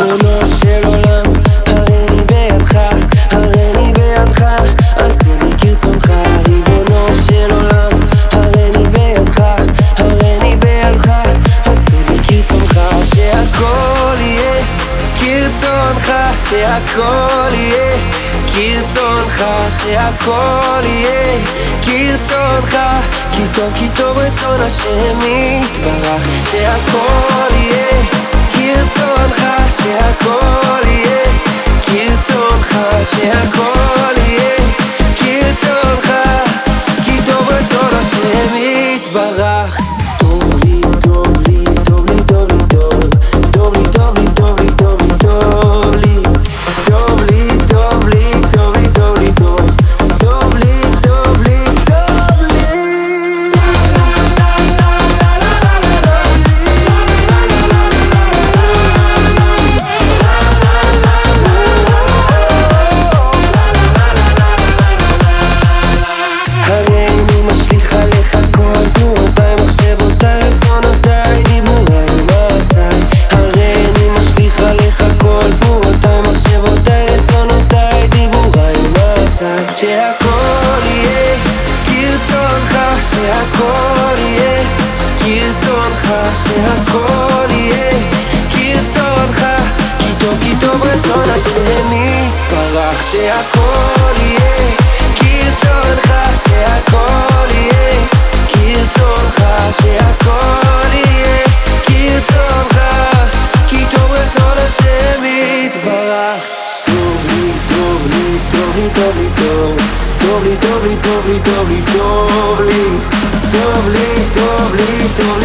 ריבונו של עולם, הריני בידך, הריני בידך, עשה לי כרצונך. ריבונו של עולם, הריני בידך, הריני בידך, עשה לי כרצונך. שהכל יהיה כרצונך, שהכל יהיה כרצונך, שהכל יהיה כרצונך, כי טוב כי טוב רצון השם יתברך, שהכל יהיה כרצונך שהכל יהיה כרצונך, שהכל יהיה כרצונך, שהכל יהיה כרצונך. כי טוב כי טוב רצון השם יתברך שהכל יהיה טוב לי, טוב, טוב לי, טוב לי, טוב לי, טוב לי, טוב לי, טוב לי, טוב לי, טוב לי.